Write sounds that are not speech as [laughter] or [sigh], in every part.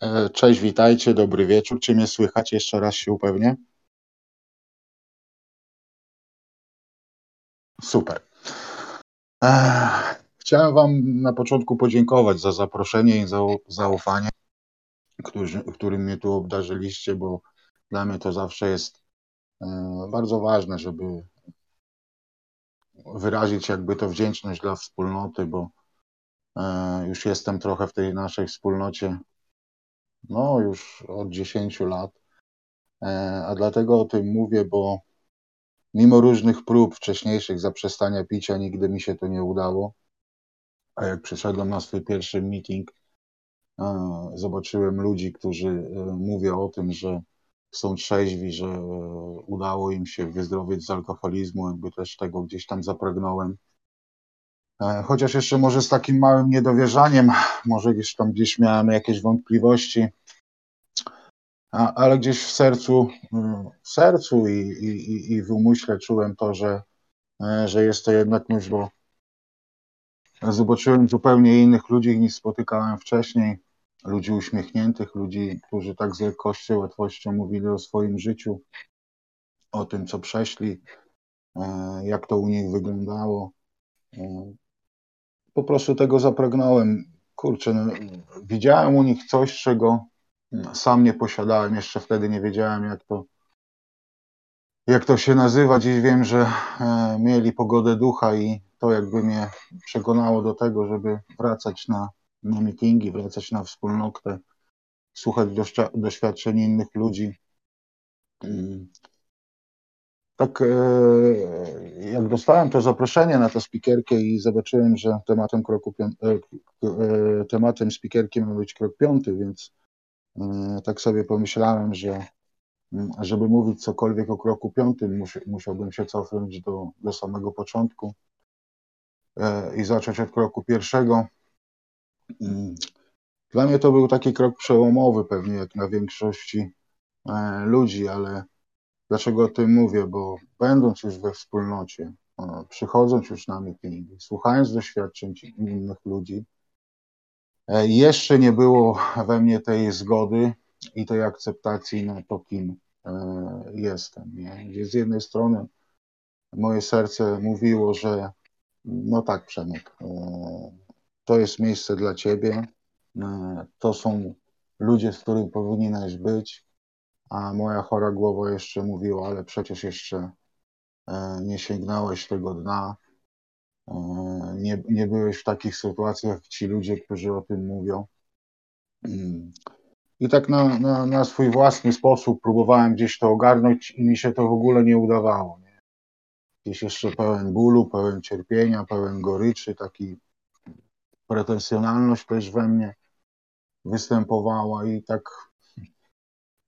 E, cześć, witajcie, dobry wieczór. Czy mnie słychać? Jeszcze raz się upewnię. Super. Chciałem Wam na początku podziękować za zaproszenie i za zaufanie, którzy, którym mnie tu obdarzyliście, bo dla mnie to zawsze jest e, bardzo ważne, żeby wyrazić jakby to wdzięczność dla wspólnoty, bo e, już jestem trochę w tej naszej wspólnocie no, już od 10 lat. E, a dlatego o tym mówię, bo mimo różnych prób wcześniejszych zaprzestania picia, nigdy mi się to nie udało. A jak przyszedłem na swój pierwszy meeting, e, zobaczyłem ludzi, którzy e, mówią o tym, że są trzeźwi, że udało im się wyzdrowieć z alkoholizmu, jakby też tego gdzieś tam zapragnąłem. Chociaż jeszcze może z takim małym niedowierzaniem, może gdzieś tam gdzieś miałem jakieś wątpliwości, a, ale gdzieś w sercu, w sercu i, i, i w umyśle czułem to, że, e, że jest to jednak myśl, zobaczyłem zupełnie innych ludzi niż spotykałem wcześniej. Ludzi uśmiechniętych, ludzi, którzy tak z lekkością, łatwością mówili o swoim życiu, o tym, co przeszli, e, jak to u nich wyglądało. Po prostu tego zapragnąłem. Kurczę, no, widziałem u nich coś, czego sam nie posiadałem, jeszcze wtedy nie wiedziałem, jak to, jak to się nazywa. Dziś wiem, że e, mieli pogodę ducha i to jakby mnie przekonało do tego, żeby wracać na, na meetingi, wracać na wspólnotę, słuchać doświadczeń innych ludzi. Mm. Tak, e, dostałem to zaproszenie na tę spikerkę i zobaczyłem, że tematem kroku e, tematem spikerki ma być krok piąty, więc E, tak sobie pomyślałem, że mm, żeby mówić cokolwiek o kroku piątym, musiałbym się cofnąć do, do samego początku e, i zacząć od kroku pierwszego. Mm, dla mnie to był taki krok przełomowy, pewnie jak na większości e, ludzi, ale dlaczego o tym mówię? Bo będąc już we wspólnocie, przychodząc już na meetingi, słuchając doświadczeń innych ludzi, E, jeszcze nie było we mnie tej zgody i tej akceptacji na to, kim e, jestem. Nie? Z jednej strony moje serce mówiło, że no tak, Przemek, e, to jest miejsce dla ciebie, to są ludzie, z którymi powinieneś być, a moja chora głowa jeszcze mówiła, ale przecież jeszcze nie sięgnąłeś tego dna, E, nie, nie byłeś w takich sytuacjach ci ludzie, którzy o tym mówią. Mm. I tak na, na, na swój własny sposób próbowałem gdzieś to ogarnąć i mi się to w ogóle nie udawało. Nie? Gdzieś jeszcze pełen bólu, pełen cierpienia, pełen goryczy, taki pretensjonalność też we mnie występowała i tak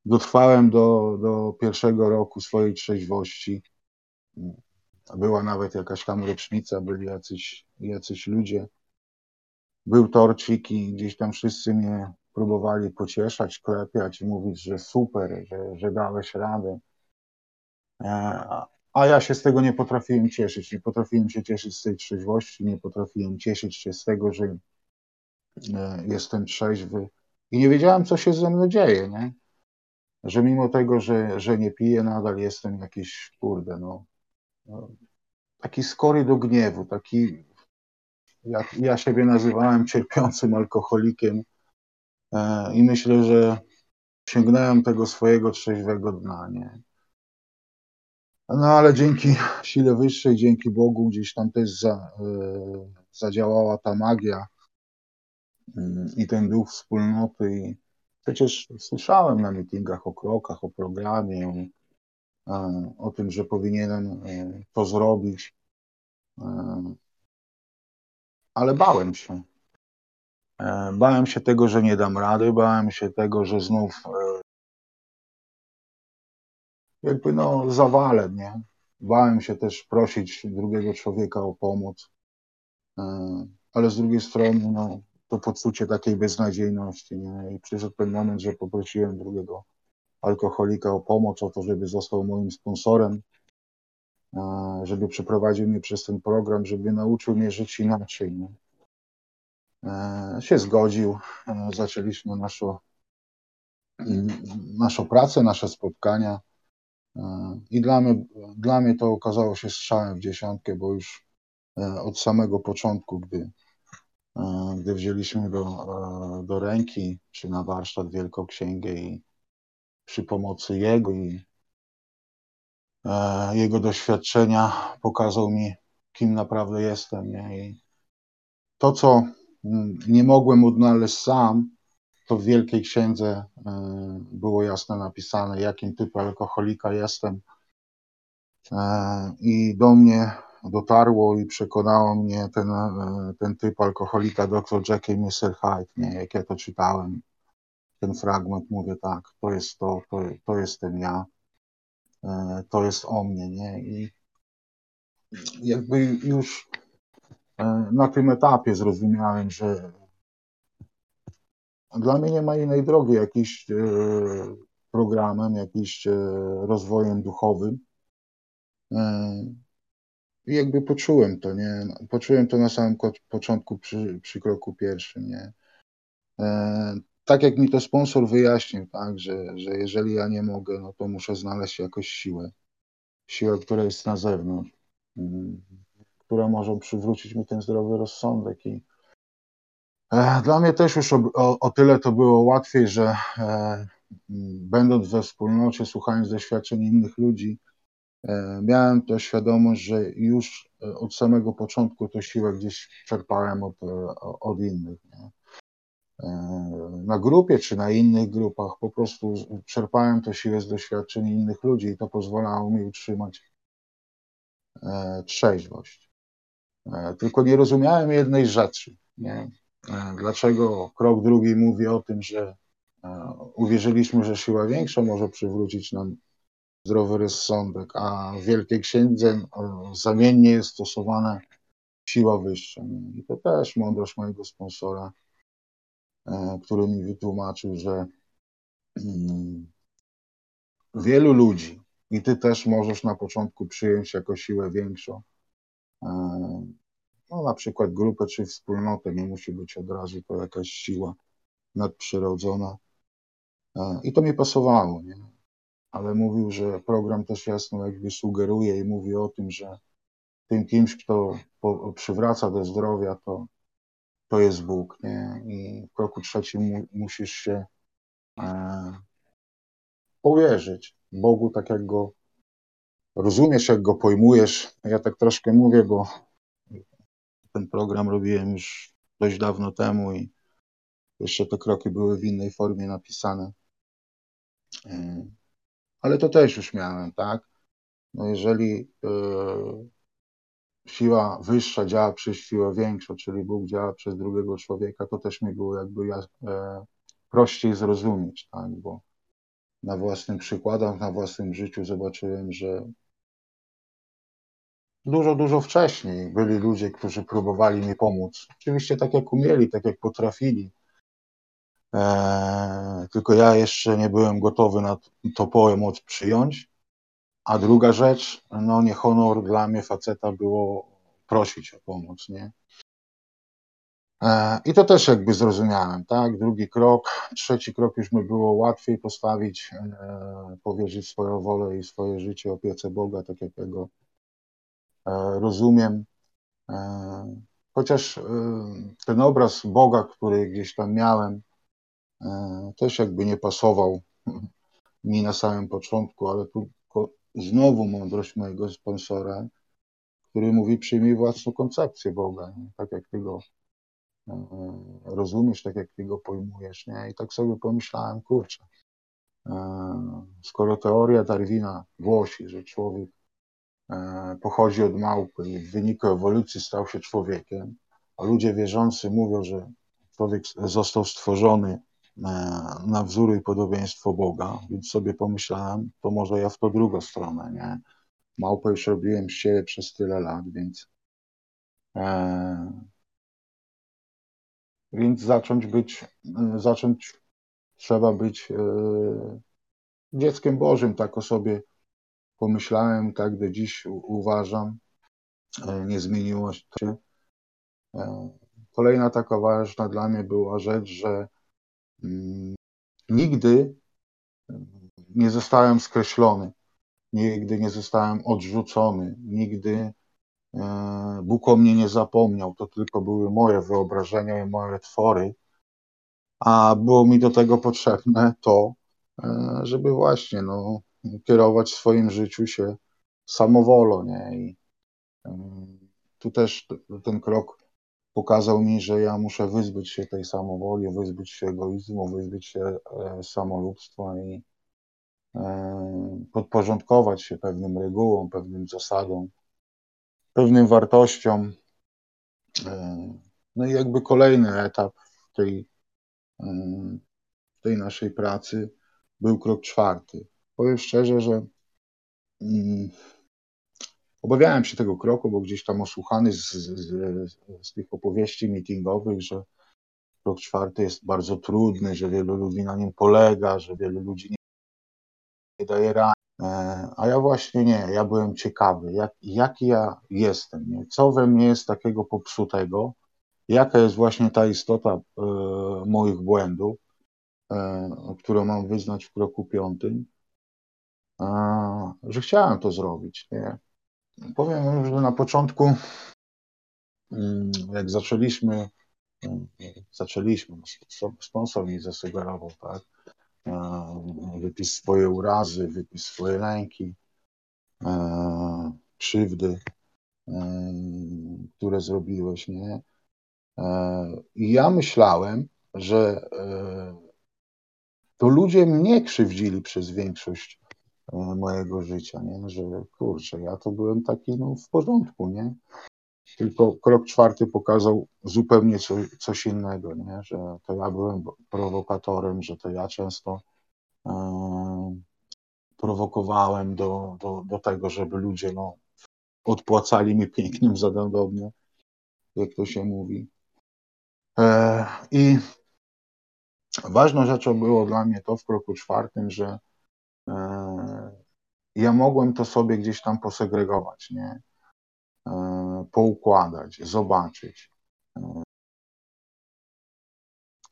dotrwałem do, do pierwszego roku swojej trzeźwości była nawet jakaś tam rocznica, byli jacyś, jacyś ludzie. Był torcik i gdzieś tam wszyscy mnie próbowali pocieszać, klepiać, mówić, że super, że, że dałeś radę. E, a ja się z tego nie potrafiłem cieszyć. Nie potrafiłem się cieszyć z tej trzeźwości, nie potrafiłem cieszyć się z tego, że e, jestem trzeźwy. I nie wiedziałem, co się ze mną dzieje, nie? Że mimo tego, że, że nie piję, nadal jestem jakiś, kurde, no, taki skory do gniewu, taki, jak ja siebie nazywałem cierpiącym alkoholikiem e, i myślę, że sięgnąłem tego swojego trzeźwego dna, nie? No ale dzięki sile wyższej, dzięki Bogu gdzieś tam też za, e, zadziałała ta magia mm, i ten duch wspólnoty przecież słyszałem na meetingach o krokach, o programie, o tym, że powinienem e, to zrobić, e, ale bałem się. E, bałem się tego, że nie dam rady, bałem się tego, że znów jakby no zawalę, nie? Bałem się też prosić drugiego człowieka o pomoc, ale z drugiej strony no, to poczucie takiej beznadziejności, nie? I przyszedł ten moment, że poprosiłem drugiego alkoholika o pomoc, o to, żeby został moim sponsorem, e, żeby przeprowadził mnie przez ten program, żeby nauczył mnie żyć inaczej. Nie? się zgodził, e, zaczęliśmy naszą naszą pracę, nasze spotkania. I dla mnie, dla mnie to okazało się strzałem w dziesiątkę, bo już od samego początku, gdy, gdy wzięliśmy do, do ręki, czy na warsztat Wielką Księgę i przy pomocy Jego i Jego doświadczenia pokazał mi, kim naprawdę jestem. I to, co mm, nie mogłem odnaleźć sam, to w Wielkiej Księdze e, było jasno napisane, jakim typem alkoholika jestem. E, I do mnie dotarło i przekonało mnie ten, e, ten typ alkoholika dr Jackie Mr. Hyde, jak ja to czytałem. Ten fragment, mówię tak, to jest to, to, to jestem ja, to jest o mnie, nie? I jakby już na tym etapie zrozumiałem, że dla mnie nie ma innej drogi, jakiś e, programem, jakiś e, rozwojem duchowym. E, I jakby poczułem to, nie? Poczułem to na samym początku przy, przy kroku pierwszym, nie? Tak jak mi to sponsor wyjaśnił, tak, że, że jeżeli ja nie mogę, no to muszę znaleźć jakoś siłę. Siłę, która jest na zewnątrz, mm, która może przywrócić mi ten zdrowy rozsądek i, E, dla mnie też już o, o, o tyle to było łatwiej, że e, będąc we wspólnocie, słuchając doświadczeń innych ludzi, e, miałem to świadomość, że już e, od samego początku tę siłę gdzieś czerpałem od, e, od innych. Nie? E, na grupie czy na innych grupach po prostu czerpałem tę siłę z doświadczeń innych ludzi i to pozwalało mi utrzymać trzeźwość. Tylko nie rozumiałem jednej rzeczy. Nie? E, dlaczego krok drugi mówi o tym, że e, uwierzyliśmy, że siła większa może przywrócić nam zdrowy rozsądek, a w Wielkiej Księdze e, zamiennie jest stosowana siła wyższa. I to też mądrość mojego sponsora, który mi wytłumaczył, że mm, wielu ludzi, i ty też możesz na początku przyjąć jako siłę większą, no na przykład grupę czy wspólnotę, nie musi być od razu to jakaś siła nadprzyrodzona. E, I to mi pasowało, nie? Ale mówił, że program też jasno jakby sugeruje i mówi o tym, że tym kimś, kto przywraca do zdrowia, to, to jest Bóg, nie? I w kroku trzecim mu, musisz się e, powierzyć Bogu tak, jak go rozumiesz, jak go pojmujesz. Ja tak troszkę mówię, bo ten program robiłem już dość dawno temu i jeszcze te kroki były w innej formie napisane. E, ale to też już miałem, tak? No jeżeli e, siła wyższa działa przez siłę większą, czyli Bóg działa przez drugiego człowieka, to też mi było jakby ja, e, prościej zrozumieć, tak? Bo na własnym przykładach, na własnym życiu zobaczyłem, że dużo, dużo wcześniej byli ludzie, którzy próbowali mi pomóc. Oczywiście tak jak umieli, tak jak potrafili. Eee, tylko ja jeszcze nie byłem gotowy na to pomoc przyjąć. A druga rzecz, no nie honor dla mnie faceta było prosić o pomoc, nie? Eee, I to też jakby zrozumiałem, tak? Drugi krok, trzeci krok już mi było łatwiej postawić, eee, powierzyć swoją wolę i swoje życie opiece Boga, tak jak jego E, rozumiem. E, chociaż e, ten obraz Boga, który gdzieś tam miałem, też jakby nie pasował [laughs] mi na samym początku, ale tu znowu mądrość mojego sponsora, który mówi przyjmij własną koncepcję Boga, nie? tak jak ty go rozumiesz, tak jak ty go pojmujesz, nie? I tak sobie pomyślałem, kurczę, skoro teoria Darwina głosi, że człowiek E, pochodzi od małpy i w wyniku ewolucji stał się człowiekiem, a ludzie wierzący mówią, że człowiek został stworzony e, na wzór i podobieństwo Boga, więc sobie pomyślałem, to może ja w to drugą stronę, nie? Małpę już robiłem z siebie przez tyle lat, więc e, więc zacząć być, e, zacząć trzeba być e, dzieckiem Bożym, tak o sobie pomyślałem, tak do dziś uważam, e, nie zmieniło się. E, kolejna taka ważna dla mnie była rzecz, że mm, nigdy nie zostałem skreślony, nigdy nie zostałem odrzucony, nigdy e, Bóg o mnie nie zapomniał. To tylko były moje wyobrażenia i moje twory, a było mi do tego potrzebne to, e, żeby właśnie no, kierować w swoim życiu się samowolą. Nie? I tu też ten krok pokazał mi, że ja muszę wyzbyć się tej samowoli, wyzbyć się egoizmu, wyzbyć się e, samolubstwa i e, podporządkować się pewnym regułom, pewnym zasadom, pewnym wartościom. No i jakby kolejny etap tej tej naszej pracy był krok czwarty. Powiem szczerze, że mm, obawiałem się tego kroku, bo gdzieś tam osłuchany z, z, z tych opowieści meetingowych, że krok czwarty jest bardzo trudny, że wielu ludzi na nim polega, że wielu ludzi nie, nie daje rady. E, a ja właśnie nie, ja byłem ciekawy, jak, jaki ja jestem, nie? co we mnie jest takiego popsutego, jaka jest właśnie ta istota e, moich błędów, e, którą mam wyznać w kroku piątym, że chciałem to zrobić. Nie? Powiem, że na początku, mm, jak zaczęliśmy, mm, zaczęliśmy, sponsor mi zasugerował, tak, wypis swoje urazy, wypis swoje lęki, krzywdy, które zrobiłeś, nie? I ja myślałem, że e, to ludzie mnie krzywdzili przez większość e, mojego życia, nie? że kurczę, ja to byłem taki no, w porządku, nie? Tylko krok czwarty pokazał zupełnie co, coś innego, nie? że to ja byłem prowokatorem, że to ja często e, prowokowałem do, do, do tego, żeby ludzie no, odpłacali mi pięknym za jak to się mówi. E, I ważną rzeczą było dla mnie to w kroku czwartym, że ja mogłem to sobie gdzieś tam posegregować, nie? E, poukładać, zobaczyć.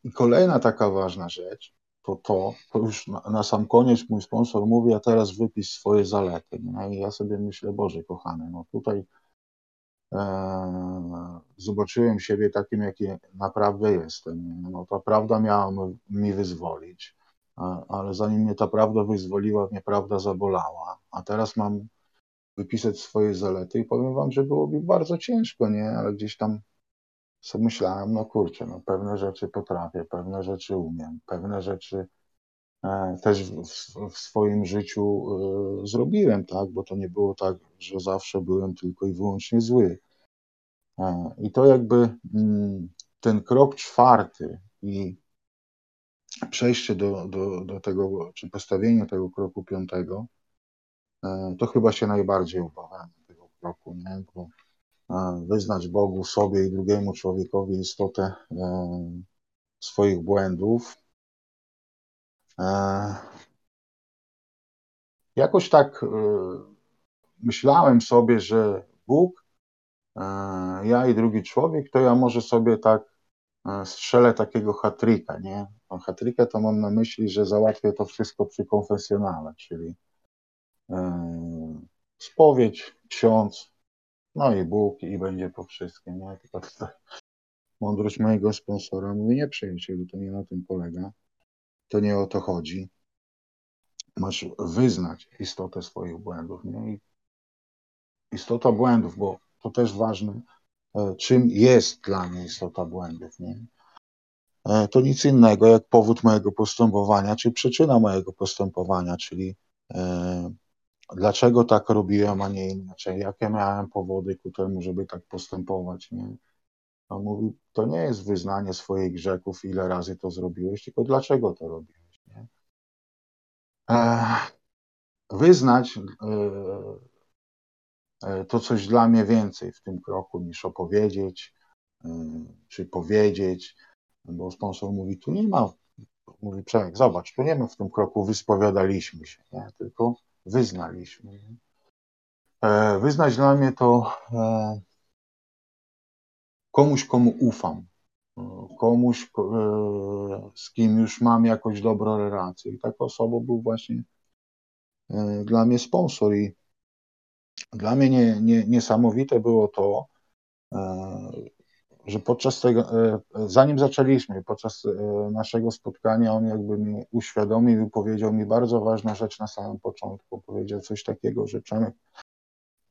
I kolejna taka ważna rzecz to to, to już na, na sam koniec mój sponsor mówi, a teraz wypisz swoje zalety. Nie? I ja sobie myślę, Boże kochany, no tutaj E, zobaczyłem siebie takim, jaki naprawdę jestem. No, ta prawda miała mi wyzwolić, ale zanim mnie ta prawda wyzwoliła, mnie prawda zabolała. A teraz mam wypisać swoje zalety i powiem wam, że byłoby bardzo ciężko, nie? Ale gdzieś tam sobie myślałem, no kurczę, no pewne rzeczy potrafię, pewne rzeczy umiem, pewne rzeczy e, też w, w, swoim życiu e, zrobiłem, tak? Bo to nie było tak, że zawsze byłem tylko i wyłącznie zły. E, I to jakby mm, ten krok czwarty i przejście do, do, do tego, czy postawienie tego kroku piątego, e, to chyba się najbardziej obawiam tego kroku, nie? Bo e, wyznać Bogu, sobie i drugiemu człowiekowi istotę swoich błędów. Jakoś tak myślałem sobie, że Bóg E, ja i drugi człowiek, to ja może sobie tak e, strzelę takiego hatryka, nie? Hatryka to mam na myśli, że załatwię to wszystko przy konfesjonale, czyli e, spowiedź, ksiądz, no i Bóg i będzie po wszystkim, nie? Tylko tutaj mądrość mojego sponsora mówi, nie przyjacielu, to nie na tym polega, to nie o to chodzi. Masz wyznać istotę swoich błędów, nie? I istota błędów, bo to też ważne, e, czym jest dla mnie istota błędów. Nie? E, to nic innego jak powód mojego postępowania, czy przyczyna mojego postępowania, czyli e, dlaczego tak robiłem, a nie inaczej, jakie miałem powody ku temu, żeby tak postępować. Nie? On mówi, to nie jest wyznanie swoich grzechów, ile razy to zrobiłeś, tylko dlaczego to robiłeś. Nie? Wyznać E, to coś dla mnie więcej w tym kroku niż opowiedzieć, czy powiedzieć, bo sponsor mówi, tu nie ma, mówi Przemek, zobacz, tu nie ma w tym kroku wyspowiadaliśmy się, nie? tylko wyznaliśmy. E, wyznać dla mnie to komuś, komu ufam, komuś, z kim już mam jakoś dobrą relację. I taką osobą był właśnie dla mnie sponsor. I dla mnie nie, nie, niesamowite było to, że podczas tego, e, zanim zaczęliśmy, podczas e, naszego spotkania, on jakby mi uświadomił i powiedział mi bardzo ważną rzecz na samym początku. Powiedział coś takiego, że Przemek,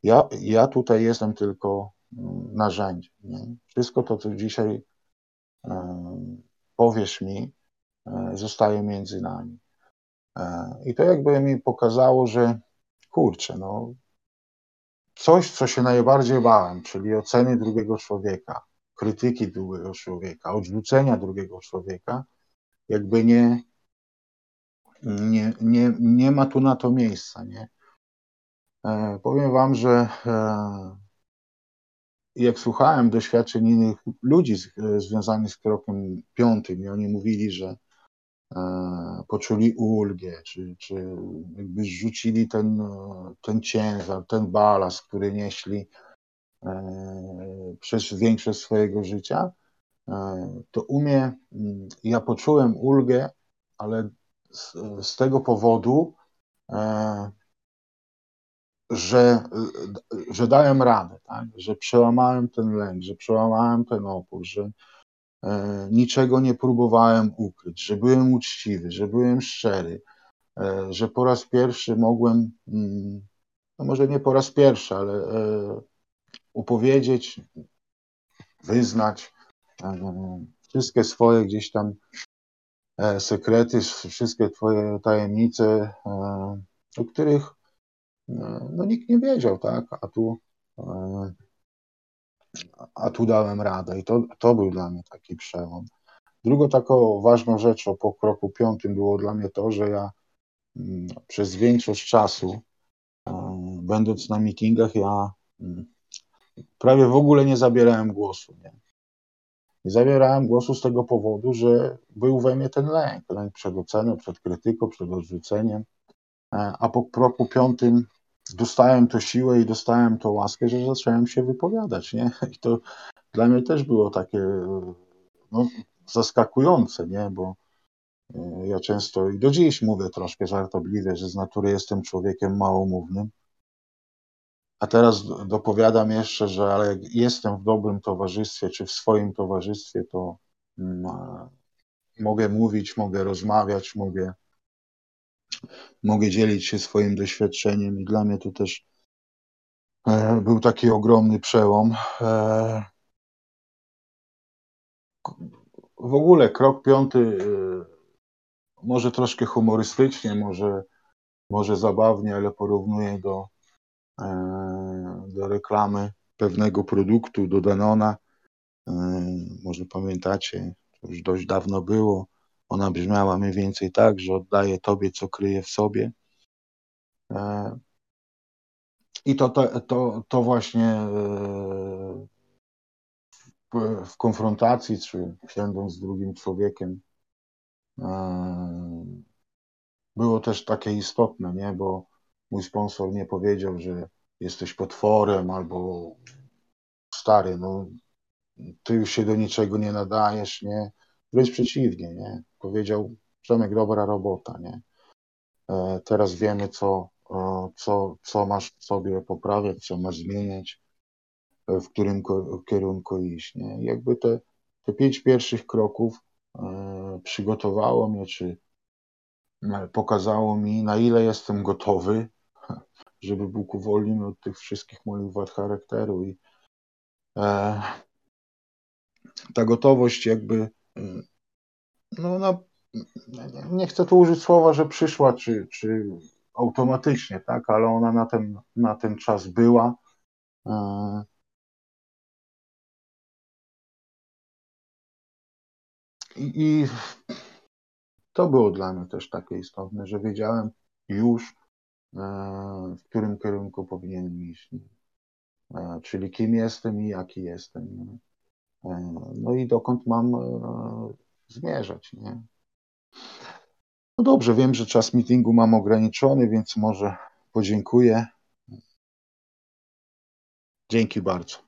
ja, ja tutaj jestem tylko mm, narzędziem. Nie? Wszystko to, co dzisiaj e, powiesz mi, zostaje między nami. I to jakby mi pokazało, że kurczę, no, coś, co się najbardziej bałem, czyli oceny drugiego człowieka, krytyki drugiego człowieka, odrzucenia drugiego człowieka, jakby nie, nie, nie, nie ma tu na to miejsca. Nie? E, powiem Wam, że e, jak słuchałem doświadczeń innych ludzi z, e, związanych z krokiem piątym i oni mówili, że e, poczuli ulgę, czy, czy jakby zrzucili ten, ten ciężar, ten balast, który nieśli E, przez większość swojego życia, e, to umie, mm, ja poczułem ulgę, ale z, z tego powodu, e, że, że dałem radę, tak? że przełamałem ten lęk, że przełamałem ten opór, że niczego nie próbowałem ukryć, że byłem uczciwy, że byłem szczery, że po raz pierwszy mogłem, mm, no może nie po raz pierwszy, ale upowiedzieć, wyznać e, wszystkie swoje gdzieś tam e, sekrety, wszystkie Twoje tajemnice, e, o których no, nikt nie wiedział, tak? A tu, a tu dałem radę i to, to był dla mnie taki przełom. Drugą taką ważną rzeczą po kroku piątym było dla mnie to, że ja mm, przez większość czasu, będąc na meetingach, ja mm, prawie w ogóle nie zabierałem głosu. Nie? nie zabierałem głosu z tego powodu, że był we mnie ten lęk. Lęk przed oceną, przed krytyką, przed odrzuceniem. E, a po kroku piątym dostałem to siłę i dostałem to łaskę, że zacząłem się wypowiadać. Nie? [laughs] I to dla mnie też było takie no, zaskakujące, nie? bo e, ja często i do dziś mówię troszkę żartobliwie, że z natury jestem człowiekiem małomównym a teraz dopowiadam jeszcze, że ale jak jestem w dobrym towarzystwie, czy w swoim towarzystwie, to mm, mogę mówić, mogę rozmawiać, mogę, mogę dzielić się swoim doświadczeniem i dla mnie to też e, był taki ogromny przełom. E, w ogóle krok piąty e, może troszkę humorystycznie, może, może zabawnie, ale porównuję do do reklamy pewnego produktu, do Danona. E, może pamiętacie, to już dość dawno było. Ona brzmiała mniej więcej tak, że oddaje tobie, co kryje w sobie. E, I to, to, to, to właśnie w konfrontacji, czy siedząc z drugim człowiekiem, było też takie istotne, nie? bo mój sponsor nie powiedział, że jesteś potworem albo stary, no ty już się do niczego nie nadajesz, nie? Wręcz przeciwnie, nie? Powiedział, Przemek, dobra robota, nie? E, teraz wiemy, co, e, co, co masz sobie poprawiać, co masz zmieniać, e, w którym kierunku iść, nie? Jakby te, te pięć pierwszych kroków przygotowało mnie, czy pokazało mi, na ile jestem gotowy żeby Bóg uwolnił mnie od tych wszystkich moich wad charakteru i e, ta gotowość jakby no, no, nie chcę tu użyć słowa, że przyszła, czy, czy automatycznie, tak, ale ona na ten, na ten czas była. E, I, I to było dla mnie też takie istotne, że wiedziałem już, w którym kierunku powinienem iść. E, czyli kim jestem i jaki jestem. E, no i dokąd mam e, zmierzać. Nie? No dobrze, wiem, że czas meetingu mam ograniczony, więc może podziękuję. Dzięki bardzo.